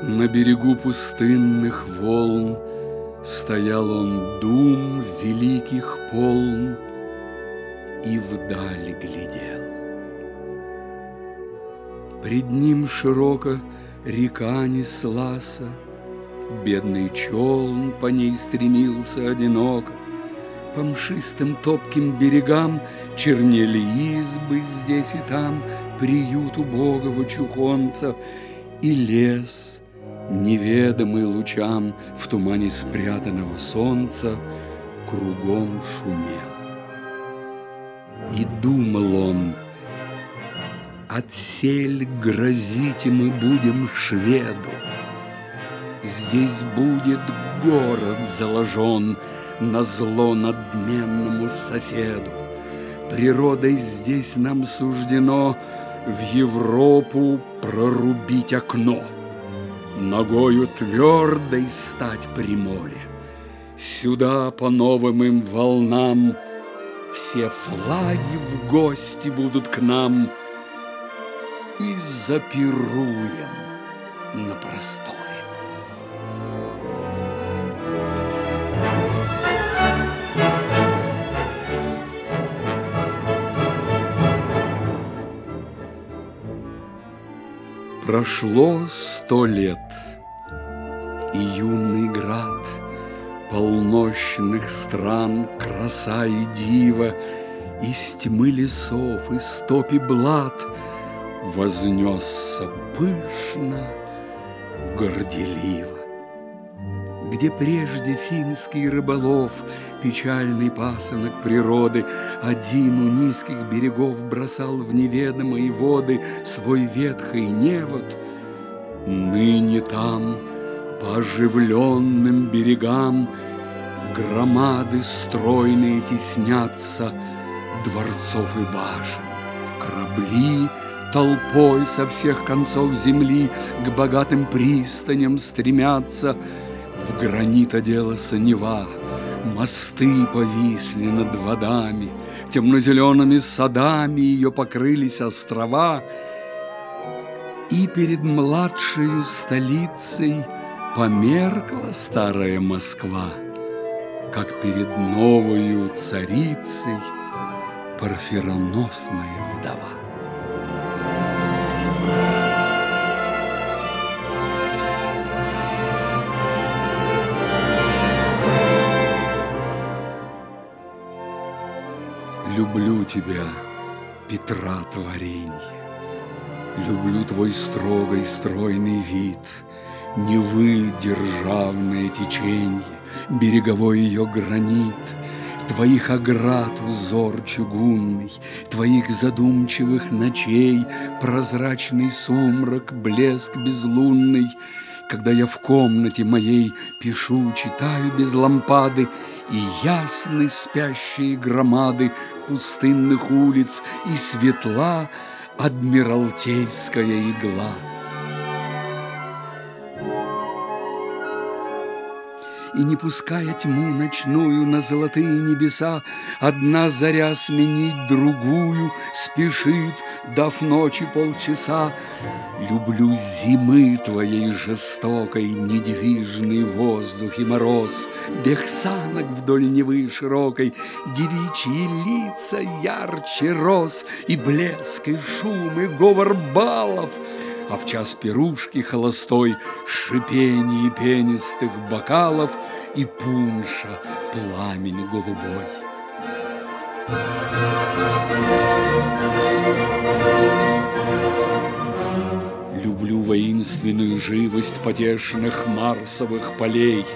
На берегу пустынных волн Стоял он дум великих полн И вдаль глядел. Пред ним широко река неслася, Бедный челн по ней стремился одиноко, По мшистым топким берегам Чернели избы здесь и там, Приют убогого чухонца И лес — неведомый лучам в тумане спрятанного солнца, кругом шумел. И думал он, отсель грозите мы будем шведу, Здесь будет город заложен на зло надменному соседу. Природой здесь нам суждено в Европу прорубить окно — Ногою твердой стать при море. Сюда по новым им волнам Все флаги в гости будут к нам И запируем на просторе. Прошло сто лет, и юный град Полнощных стран краса и дива Из тьмы лесов, из топи блат Вознесся пышно, горделиво. Где прежде финский рыболов, Печальный пасынок природы, Один у низких берегов Бросал в неведомые воды Свой ветхий невод, Ныне там, по оживленным берегам, Громады стройные теснятся Дворцов и башен, корабли Толпой со всех концов земли К богатым пристаням стремятся — в гранит оделась Нева, Мосты повисли над водами, Темно-зелеными садами Ее покрылись острова, И перед младшей столицей Померкла старая Москва, Как перед новою царицей Парфироносная вдова. Люблю тебя, Петра творенье, Люблю твой строгой стройный вид, Невы державное теченье, Береговой ее гранит, Твоих оград узор чугунный, Твоих задумчивых ночей Прозрачный сумрак, блеск безлунный — когда я в комнате моей пишу, читаю без лампады, И ясны спящие громады пустынных улиц, И светла адмиралтейская игла. И не пуская тьму ночную на золотые небеса, Одна заря сменить другую спешит, дав ночи полчаса. Люблю зимы твоей жестокой, недвижный воздух и мороз, Бег санок вдоль Невы широкой, девичьи лица ярче роз, И блеск, и шум, и говор балов — а в час пирушки холостой Шипение пенистых бокалов И пунша пламень голубой. Люблю воинственную живость потешных марсовых полей,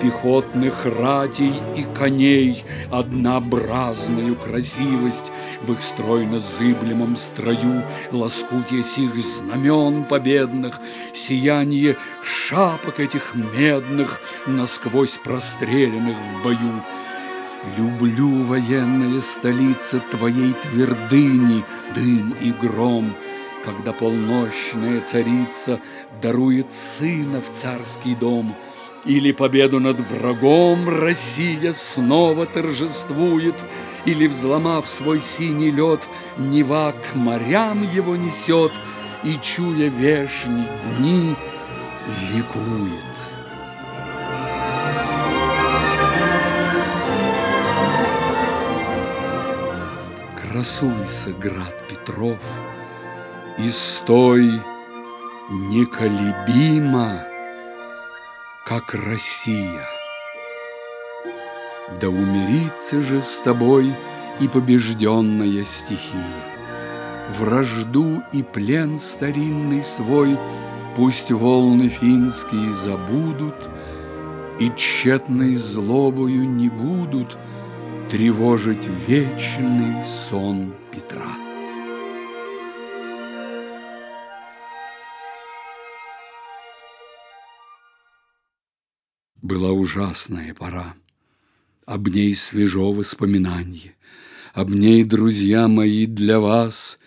Пехотных ратей и коней, Однообразную красивость В их стройно-зыблемом строю, Лоскутье сих знамен победных, Сияние шапок этих медных, Насквозь простреленных в бою. Люблю военная столица Твоей твердыни, дым и гром — когда полночная царица дарует сына в царский дом, или победу над врагом Россия снова торжествует, или, взломав свой синий лед, Нева к морям его несет, и, чуя вешние дни, ликует. Красуйся, град Петров, и стой неколебимо, как Россия. Да умирится же с тобой и побежденная стихия. Вражду и плен старинный свой Пусть волны финские забудут И тщетной злобою не будут Тревожить вечный сон Петра. Была ужасная пора. Об ней свежо воспоминанье. Об ней, друзья мои, для вас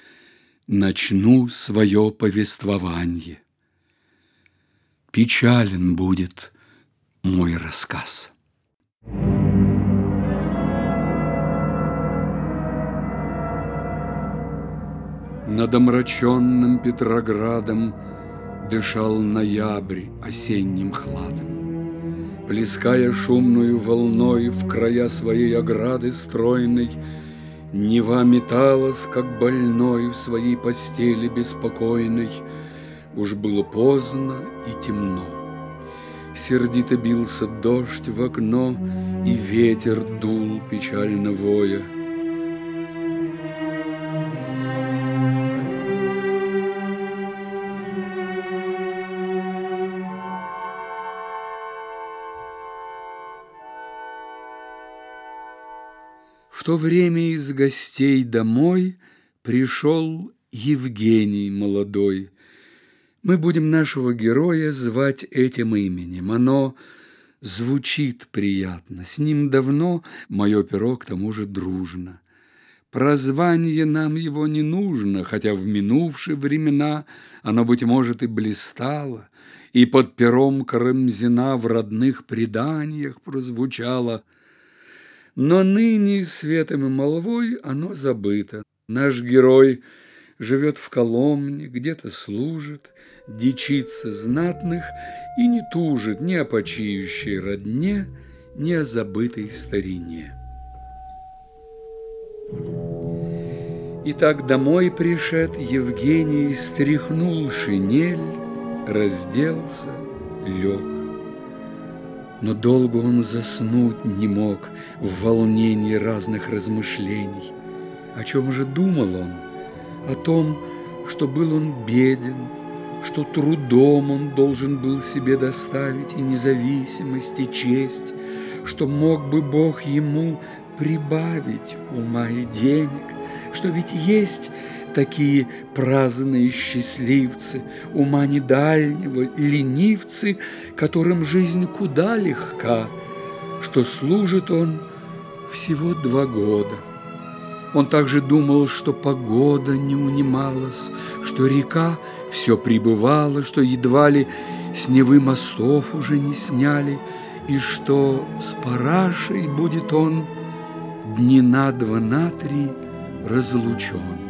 Начну свое повествование. Печален будет мой рассказ. Над омраченным Петроградом Дышал ноябрь осенним хладом. Плеская шумную волной В края своей ограды стройной, Нева металась, как больной В своей постели беспокойной. Уж было поздно и темно. Сердито бился дождь в окно, И ветер дул печально воя. В то время из гостей домой пришел Евгений молодой. Мы будем нашего героя звать этим именем. Оно звучит приятно. С ним давно мое перо к тому же дружно. Прозвание нам его не нужно, хотя в минувшие времена оно, быть может, и блистало, и под пером Карамзина в родных преданиях прозвучало — но ныне светом и молвой оно забыто. Наш герой живет в Коломне, где-то служит, дичится знатных и не тужит ни о почиющей родне, ни о забытой старине. Итак, домой пришед, Евгений стряхнул шинель, разделся, лег. Но долго он заснуть не мог в волнении разных размышлений. О чем же думал он? О том, что был он беден, что трудом он должен был себе доставить и независимость, и честь, что мог бы Бог ему прибавить ума и денег, что ведь есть такие праздные счастливцы, ума не дальнего, ленивцы, которым жизнь куда легка, что служит он всего два года. Он также думал, что погода не унималась, что река все прибывала, что едва ли с мостов уже не сняли, и что с парашей будет он дни на два, на три разлучен.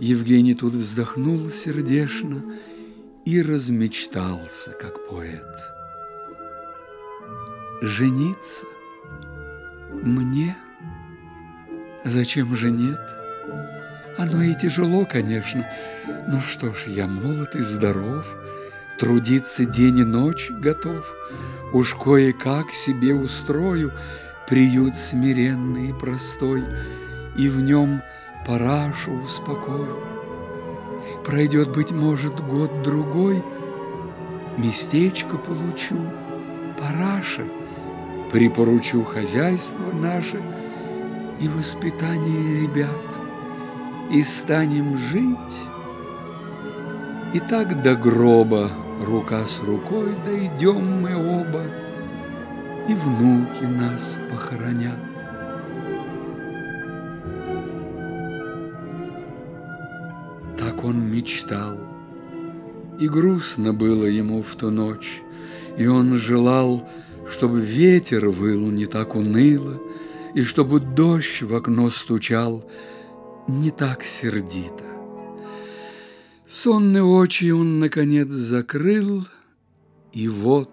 Евгений тут вздохнул сердечно и размечтался, как поэт. Жениться? Мне? Зачем же нет? Оно и тяжело, конечно. Ну что ж, я молод и здоров, Трудиться день и ночь готов. Уж кое-как себе устрою Приют смиренный и простой, И в нем парашу успокою. Пройдет, быть может, год-другой, Местечко получу, параша, Припоручу хозяйство наше И воспитание ребят, И станем жить. И так до гроба рука с рукой дойдем мы оба, И внуки нас похоронят. Мечтал. И грустно было ему в ту ночь, и он желал, чтобы ветер выл не так уныло, и чтобы дождь в окно стучал, не так сердито. Сонные очи он, наконец, закрыл, и вот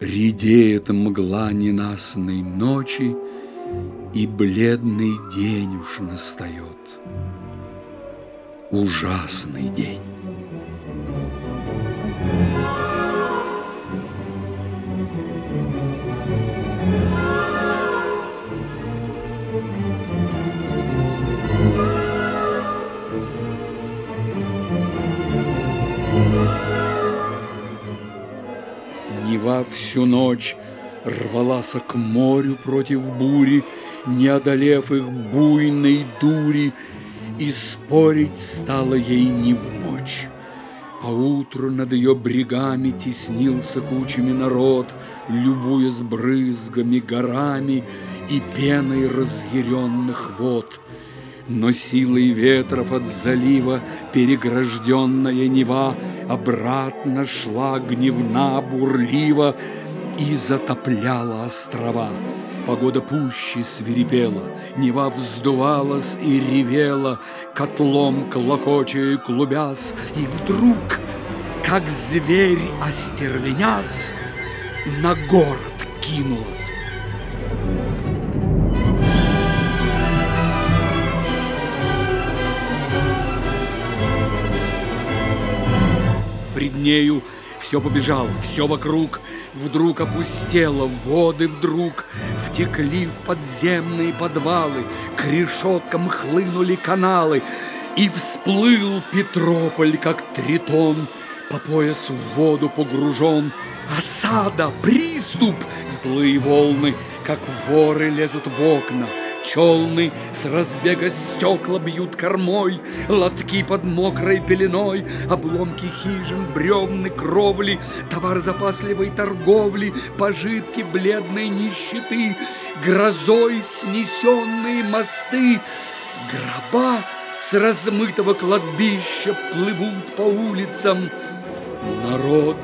редеет мгла ненастной ночи, и бледный день уж настает. Ужасный день. Нева всю ночь рвалась к морю против бури, Не одолев их буйной дури, И спорить стало ей не в мочь. Поутру над ее брегами теснился кучами народ, Любуя с брызгами, горами и пеной разъяренных вод — но силой ветров от залива Перегражденная Нева Обратно шла гневна, бурлива И затопляла острова. Погода пуще свирепела, Нева вздувалась и ревела, Котлом клокоча и клубясь, И вдруг, как зверь остервенясь, На город кинулась. Пред нею все побежало, все вокруг Вдруг опустело, воды вдруг Втекли в подземные подвалы, К решеткам хлынули каналы, И всплыл Петрополь, как тритон, По пояс в воду погружен. Осада, приступ, злые волны, Как воры лезут в окна — Челны с разбега стекла бьют кормой, Лотки под мокрой пеленой, Обломки хижин, бревны, кровли, Товар запасливой торговли, Пожитки бледной нищеты, Грозой снесенные мосты, Гроба с размытого кладбища Плывут по улицам. Народ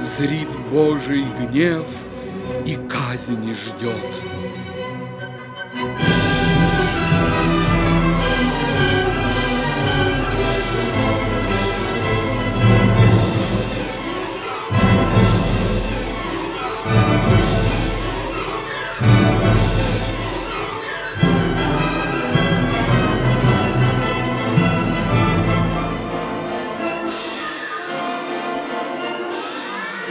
зрит Божий гнев И казни ждет.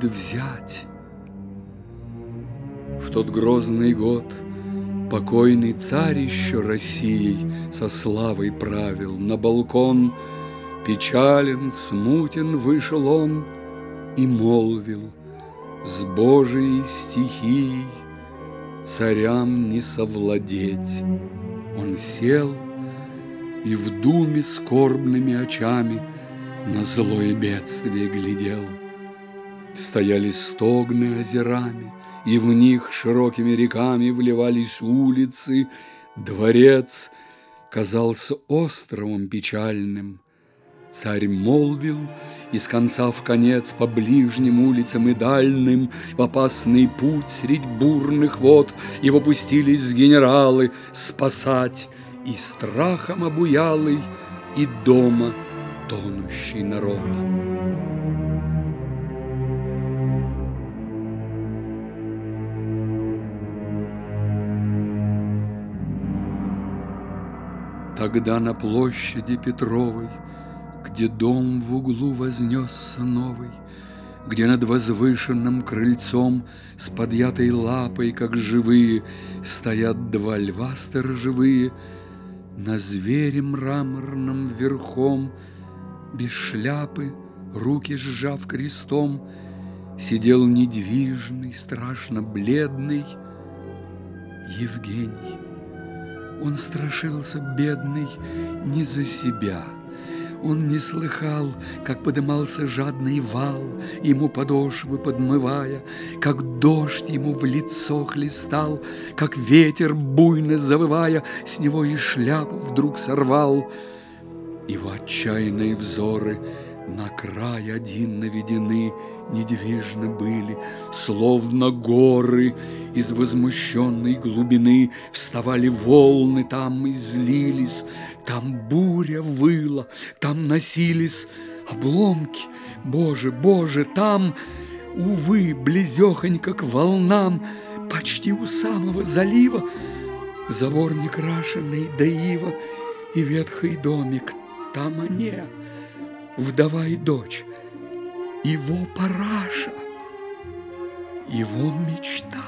Будет взять? В тот грозный год покойный царь еще Россией со славой правил. На балкон печален, смутен вышел он и молвил с Божией стихией царям не совладеть. Он сел и в думе скорбными очами На злое бедствие глядел. Стояли стогны озерами, И в них широкими реками Вливались улицы, дворец Казался островом печальным. Царь молвил, и с конца в конец По ближним улицам и дальним В опасный путь средь бурных вод Его пустились генералы Спасать и страхом обуялый, И дома тонущий народ. Тогда на площади Петровой где дом в углу вознесся новый, где над возвышенным крыльцом С подъятой лапой, как живые, Стоят два льва сторожевые, На звере мраморном верхом, Без шляпы, руки сжав крестом, Сидел недвижный, страшно бледный Евгений. Он страшился, бедный, не за себя — он не слыхал, как подымался жадный вал, Ему подошвы подмывая, Как дождь ему в лицо хлестал, Как ветер, буйно завывая, С него и шляпу вдруг сорвал. Его отчаянные взоры на край один наведены, Недвижно были, словно горы Из возмущенной глубины Вставали волны там и злились, Там буря выла, там носились обломки. Боже, Боже, там, увы, близехонько к волнам, Почти у самого залива, Забор некрашенный да ива И ветхий домик, там они, вдова и дочь, его параша, его мечта.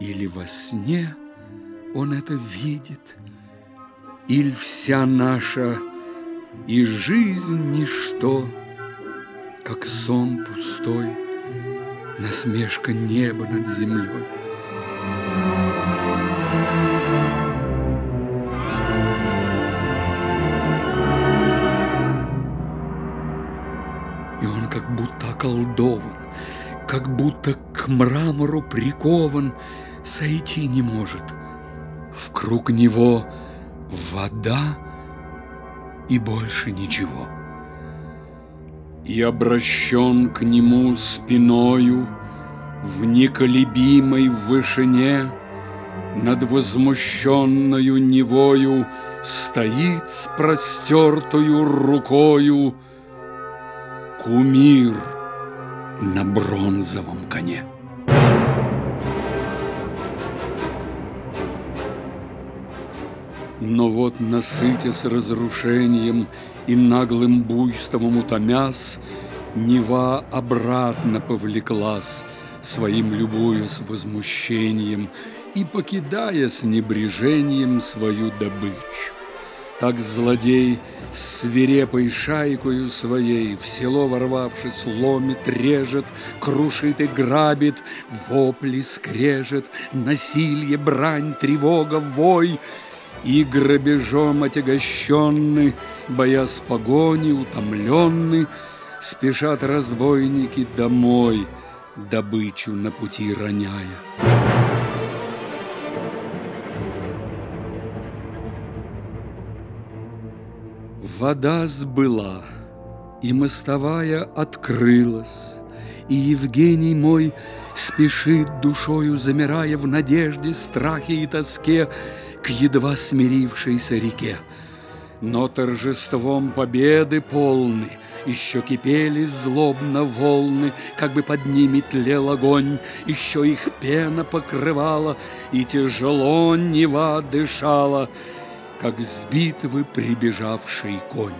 Или во сне он это видит, или вся наша и жизнь ничто, как сон пустой, насмешка неба над землей. Околдован, как будто к мрамору прикован, сойти не может. В круг него вода и больше ничего. И обращен к нему спиною в неколебимой вышине над возмущенную Невою стоит с простертую рукою кумир — на бронзовом коне. Но вот, насытясь разрушением и наглым буйством утомясь, Нева обратно повлеклась, своим любуясь возмущением и покидая с небрежением свою добычу. Так злодей свирепой шайкою своей В село ворвавшись, ломит, режет, Крушит и грабит, вопли скрежет, Насилье, брань, тревога, вой — и грабежом отягощенный, Боясь погони, утомленный, Спешат разбойники домой, Добычу на пути роняя. Вода сбыла, и мостовая открылась, И Евгений мой спешит душою, Замирая в надежде, страхе и тоске К едва смирившейся реке. Но торжеством победы полны Еще кипели злобно волны, Как бы под ними тлел огонь, Еще их пена покрывала, И тяжело Нева дышала — как с битвы прибежавший конь.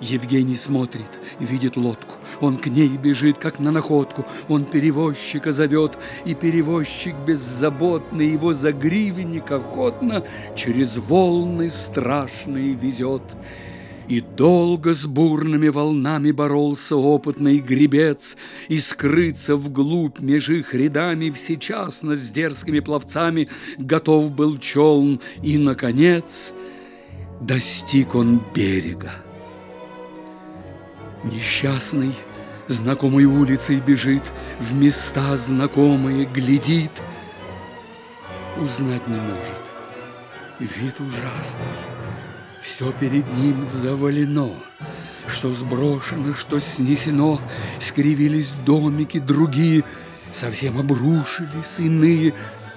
Евгений смотрит, видит лодку. Он к ней бежит, как на находку. Он перевозчика зовет, и перевозчик беззаботный его за гривенник охотно через волны страшные везет. И долго с бурными волнами боролся опытный гребец, И скрыться вглубь меж их рядами всечасно с дерзкими пловцами Готов был челн, и, наконец, достиг он берега. Несчастный знакомой улицей бежит, В места знакомые глядит, Узнать не может, вид ужасный, все перед ним завалено, Что сброшено, что снесено, Скривились домики другие, Совсем обрушились иные,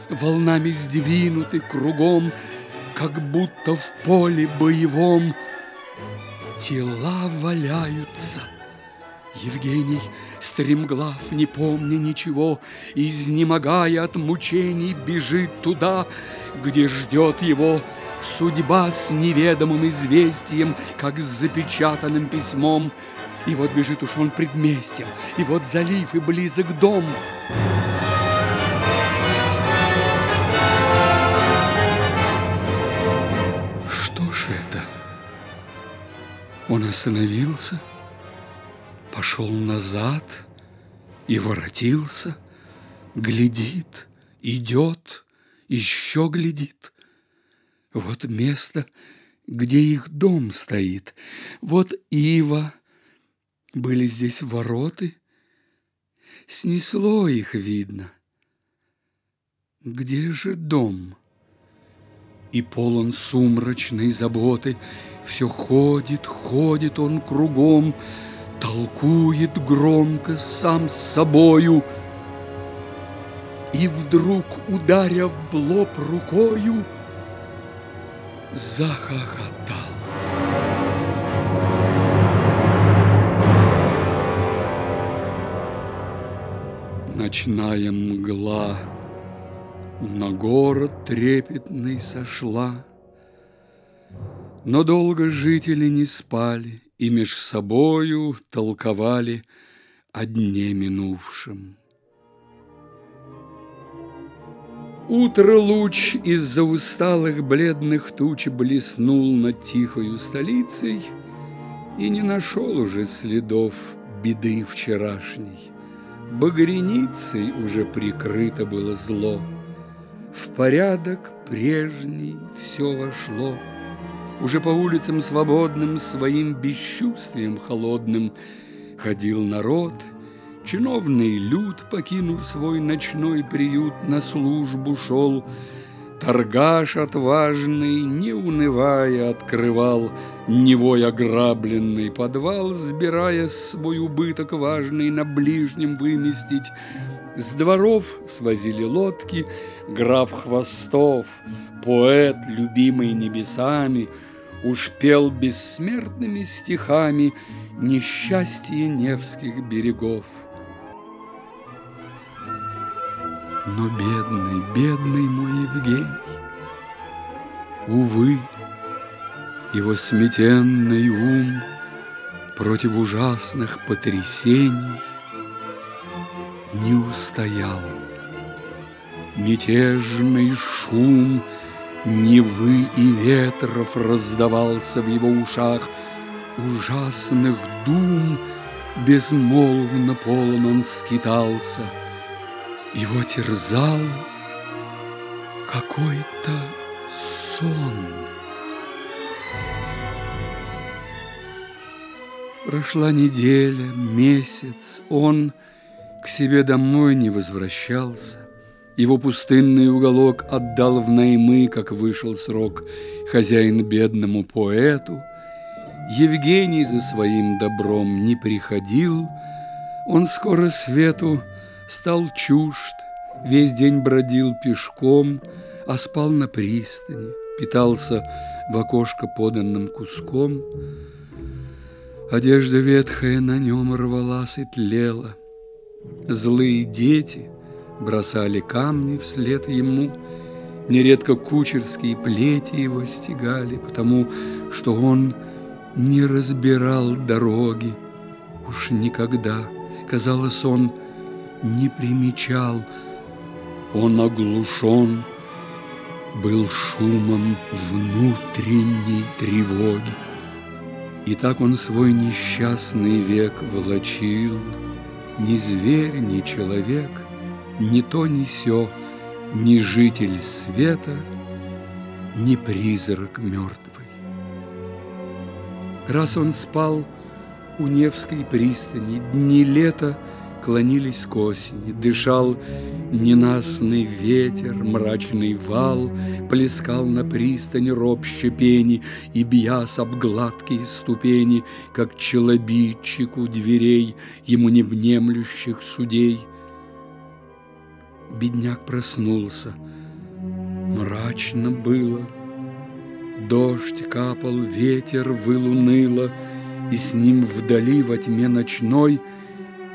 Волнами сдвинуты кругом, Как будто в поле боевом. Тела валяются. Евгений, стремглав, не помня ничего, Изнемогая от мучений, бежит туда, Где ждет его Судьба с неведомым известием, как с запечатанным письмом. И вот бежит уж он предместьем, и вот залив, и близок дом. Что ж это? Он остановился, пошел назад и воротился, глядит, идет, еще глядит. Вот место, где их дом стоит, вот ива, были здесь вороты, снесло их видно. Где же дом? И полон сумрачной заботы, Все ходит, ходит он кругом, Толкует громко сам с собою, И вдруг, ударя в лоб рукою, Захохотал. Ночная мгла на город трепетный сошла, Но долго жители не спали И меж собою толковали О дне минувшем. Утро луч из-за усталых бледных туч Блеснул над тихою столицей И не нашел уже следов беды вчерашней. Багряницей уже прикрыто было зло. В порядок прежний все вошло. Уже по улицам свободным Своим бесчувствием холодным Ходил народ, чиновный люд, Покинув свой ночной приют, На службу шел, Торгаш отважный, не унывая, открывал Невой ограбленный подвал, Сбирая свой убыток важный На ближнем выместить. С дворов свозили лодки, Граф Хвостов, поэт, любимый небесами, Уж пел бессмертными стихами Несчастье Невских берегов. Но бедный, бедный мой Евгений, Увы, его сметенный ум Против ужасных потрясений Не устоял. Мятежный шум Невы и ветров раздавался в его ушах, Ужасных дум безмолвно полон он скитался — его терзал какой-то сон. Прошла неделя, месяц, он к себе домой не возвращался. Его пустынный уголок отдал в наймы, как вышел срок, хозяин бедному поэту. Евгений за своим добром не приходил, он скоро свету стал чужд, весь день бродил пешком, а спал на пристани, питался в окошко поданным куском. Одежда ветхая на нем рвалась и тлела. Злые дети бросали камни вслед ему, Нередко кучерские плети его стегали, Потому что он не разбирал дороги. Уж никогда, казалось, он не примечал. Он оглушен был шумом внутренней тревоги. И так он свой несчастный век волочил, Ни зверь, ни человек, ни то, ни сё, Ни житель света, ни призрак мертвый. Раз он спал у Невской пристани, дни лета — клонились к осени, дышал ненастный ветер, мрачный вал, плескал на пристань ропще пени и бьяс об гладкие ступени, как челобитчик у дверей ему невнемлющих судей. Бедняк проснулся, мрачно было, дождь капал, ветер выл уныло, и с ним вдали во тьме ночной —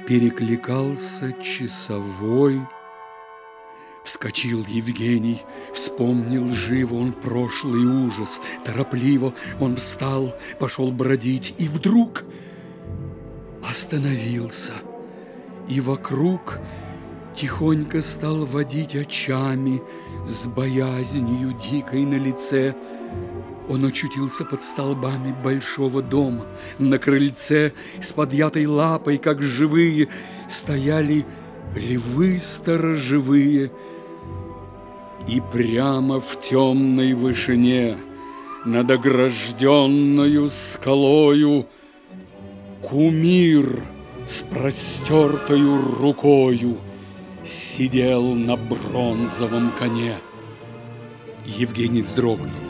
перекликался часовой. Вскочил Евгений, вспомнил живо он прошлый ужас. Торопливо он встал, пошел бродить, и вдруг остановился, и вокруг тихонько стал водить очами с боязнью дикой на лице. Он очутился под столбами большого дома. На крыльце с подъятой лапой, как живые, стояли львы сторожевые. И прямо в темной вышине, над огражденную скалою, Кумир с простертою рукою Сидел на бронзовом коне. Евгений вздрогнул.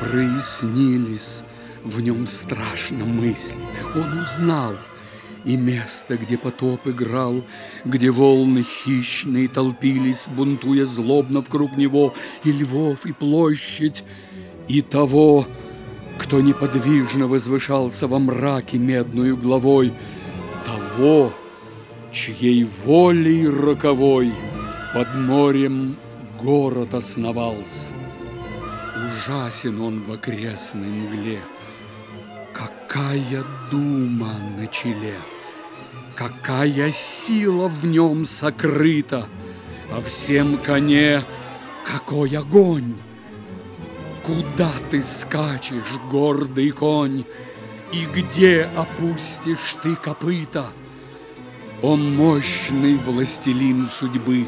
Прояснились в нем страшно мысли. Он узнал и место, где потоп играл, Где волны хищные толпились, Бунтуя злобно вокруг него, И львов, и площадь, и того, Кто неподвижно возвышался во мраке медную главой, Того, чьей волей роковой Под морем город основался. Ужасен он в окрестной мгле, Какая дума на челе, Какая сила в нем сокрыта, А всем коне какой огонь! Куда ты скачешь, гордый конь, И где опустишь ты копыта? О мощный властелин судьбы,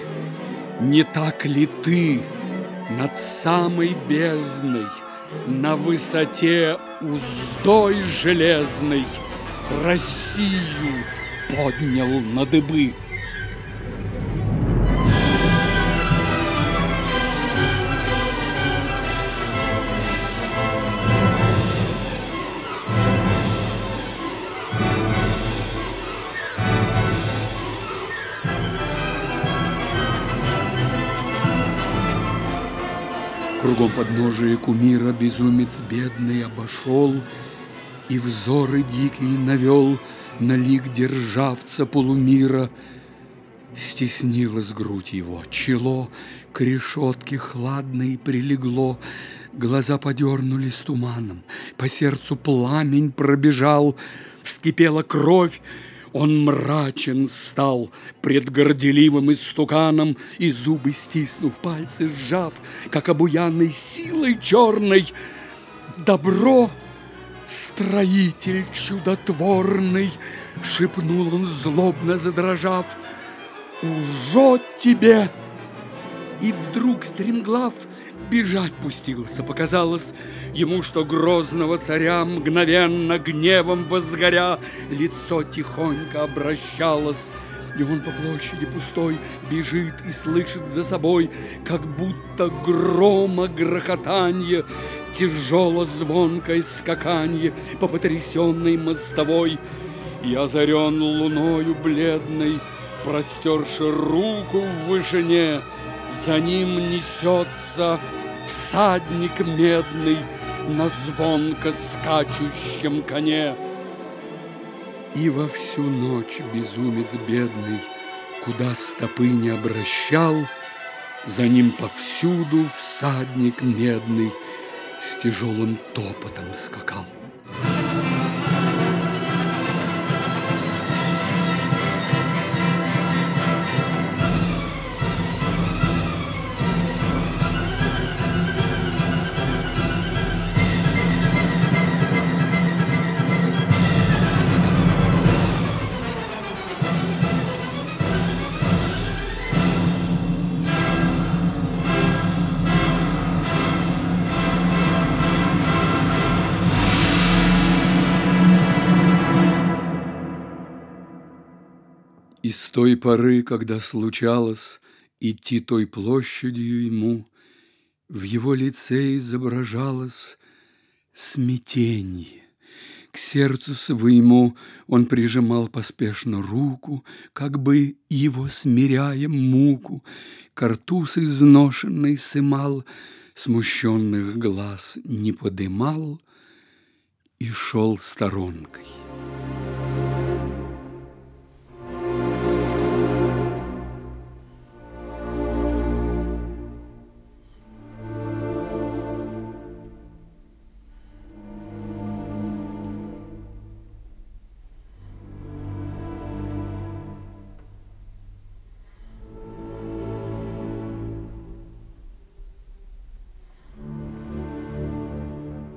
Не так ли ты над самой бездной, На высоте уздой железной Россию поднял на дыбы? Кругом подножие кумира безумец бедный обошел И взоры дикие навел на лик державца полумира. Стеснилась грудь его, чело к решетке хладной прилегло, Глаза подернулись туманом, по сердцу пламень пробежал, Вскипела кровь, он мрачен стал пред горделивым истуканом, И зубы стиснув, пальцы сжав, как обуянной силой черной. Добро, строитель чудотворный, Шепнул он, злобно задрожав, Ужо тебе! И вдруг, стремглав, бежать пустился. Показалось ему, что грозного царя мгновенно гневом возгоря лицо тихонько обращалось, и он по площади пустой бежит и слышит за собой, как будто грома грохотанье, тяжело звонкое скаканье по потрясенной мостовой. И озарен луною бледной, простерши руку в вышине, за ним несется всадник медный на звонко скачущем коне. И во всю ночь безумец бедный, куда стопы не обращал, за ним повсюду всадник медный с тяжелым топотом скакал. Той поры, когда случалось идти той площадью ему, в его лице изображалось смятенье. К сердцу своему он прижимал поспешно руку, как бы его смиряя муку, картуз изношенный сымал, смущенных глаз не подымал и шел сторонкой.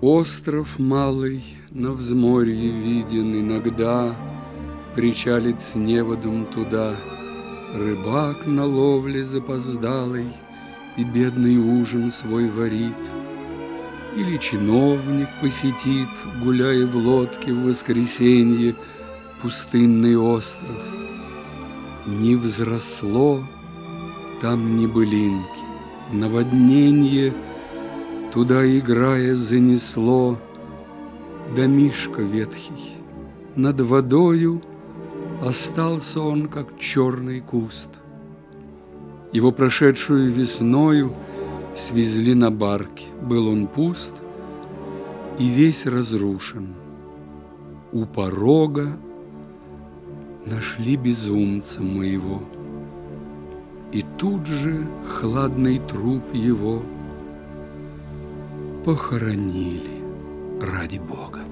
Остров малый на взморье виден иногда, Причалит с неводом туда Рыбак на ловле запоздалый И бедный ужин свой варит. Или чиновник посетит, Гуляя в лодке в воскресенье, Пустынный остров. Не взросло там ни былинки, Наводненье Туда, играя, занесло Домишко ветхий над водою Остался он, как черный куст. Его прошедшую весною Свезли на барке, был он пуст И весь разрушен. У порога Нашли безумца моего, И тут же хладный труп его Похоронили ради Бога.